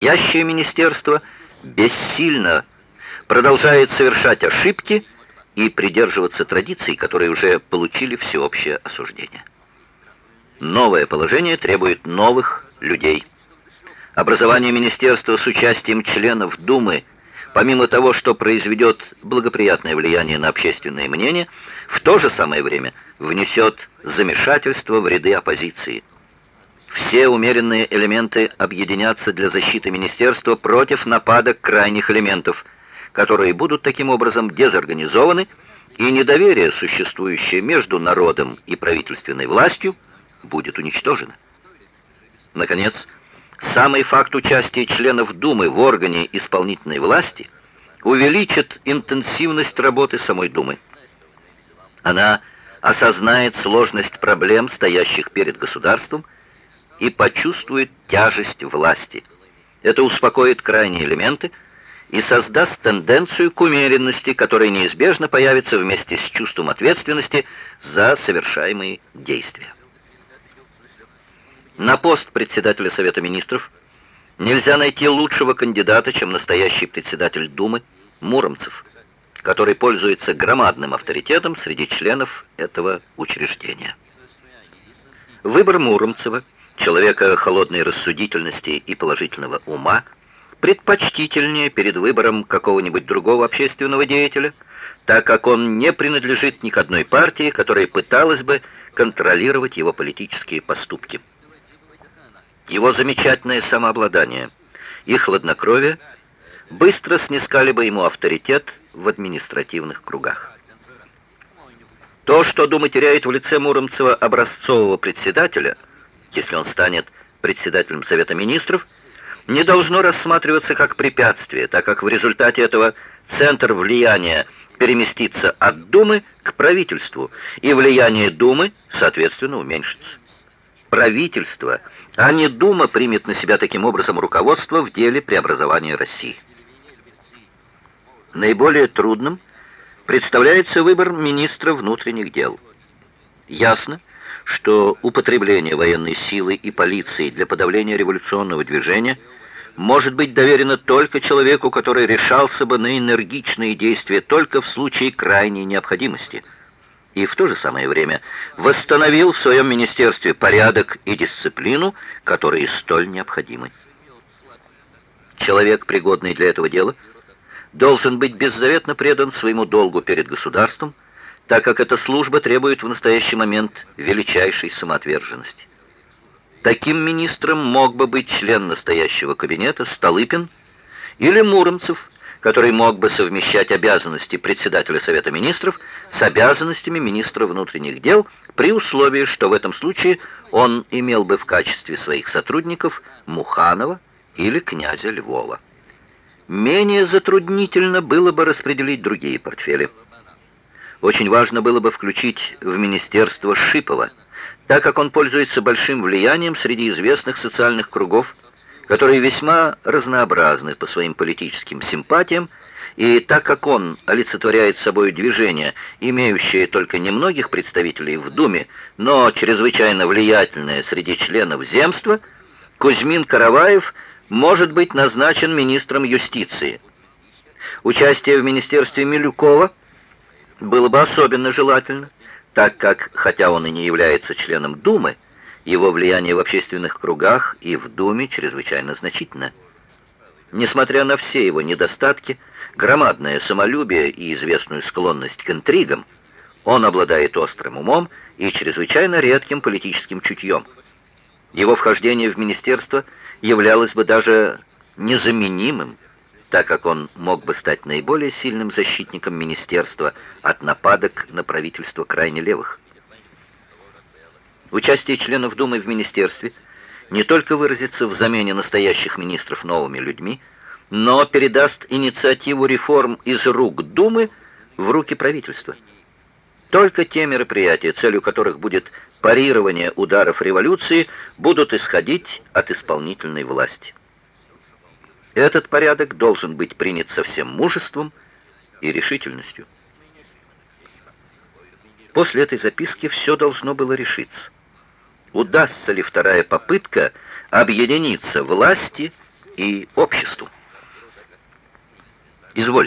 Ящее министерство бессильно продолжает совершать ошибки и придерживаться традиций, которые уже получили всеобщее осуждение. Новое положение требует новых людей. Образование министерства с участием членов Думы, помимо того, что произведет благоприятное влияние на общественное мнение, в то же самое время внесет замешательство в ряды оппозиции – все умеренные элементы объединятся для защиты министерства против нападок крайних элементов, которые будут таким образом дезорганизованы, и недоверие, существующее между народом и правительственной властью, будет уничтожено. Наконец, самый факт участия членов Думы в органе исполнительной власти увеличит интенсивность работы самой Думы. Она осознает сложность проблем, стоящих перед государством, и почувствует тяжесть власти. Это успокоит крайние элементы и создаст тенденцию к умеренности, которая неизбежно появится вместе с чувством ответственности за совершаемые действия. На пост председателя Совета Министров нельзя найти лучшего кандидата, чем настоящий председатель Думы Муромцев, который пользуется громадным авторитетом среди членов этого учреждения. Выбор Муромцева – человека холодной рассудительности и положительного ума, предпочтительнее перед выбором какого-нибудь другого общественного деятеля, так как он не принадлежит ни к одной партии, которая пыталась бы контролировать его политические поступки. Его замечательное самообладание и хладнокровие быстро снискали бы ему авторитет в административных кругах. То, что Дума теряет в лице Муромцева образцового председателя – если он станет председателем Совета Министров, не должно рассматриваться как препятствие, так как в результате этого центр влияния переместится от Думы к правительству, и влияние Думы, соответственно, уменьшится. Правительство, а не Дума примет на себя таким образом руководство в деле преобразования России. Наиболее трудным представляется выбор министра внутренних дел. Ясно, что употребление военной силы и полиции для подавления революционного движения может быть доверено только человеку, который решался бы на энергичные действия только в случае крайней необходимости, и в то же самое время восстановил в своем министерстве порядок и дисциплину, которые столь необходимы. Человек, пригодный для этого дела, должен быть беззаветно предан своему долгу перед государством, так как эта служба требует в настоящий момент величайшей самоотверженности. Таким министром мог бы быть член настоящего кабинета Столыпин или Муромцев, который мог бы совмещать обязанности председателя Совета Министров с обязанностями министра внутренних дел при условии, что в этом случае он имел бы в качестве своих сотрудников Муханова или князя Львова. Менее затруднительно было бы распределить другие портфели – очень важно было бы включить в министерство Шипова, так как он пользуется большим влиянием среди известных социальных кругов, которые весьма разнообразны по своим политическим симпатиям, и так как он олицетворяет собой движение, имеющее только немногих представителей в Думе, но чрезвычайно влиятельное среди членов земства, Кузьмин Караваев может быть назначен министром юстиции. Участие в министерстве Милюкова – было бы особенно желательно, так как, хотя он и не является членом Думы, его влияние в общественных кругах и в Думе чрезвычайно значительно. Несмотря на все его недостатки, громадное самолюбие и известную склонность к интригам, он обладает острым умом и чрезвычайно редким политическим чутьем. Его вхождение в министерство являлось бы даже незаменимым так как он мог бы стать наиболее сильным защитником министерства от нападок на правительство крайне левых. Участие членов Думы в министерстве не только выразится в замене настоящих министров новыми людьми, но передаст инициативу реформ из рук Думы в руки правительства. Только те мероприятия, целью которых будет парирование ударов революции, будут исходить от исполнительной власти. Этот порядок должен быть принят со всем мужеством и решительностью. После этой записки все должно было решиться. Удастся ли вторая попытка объединиться власти и обществу. Изволь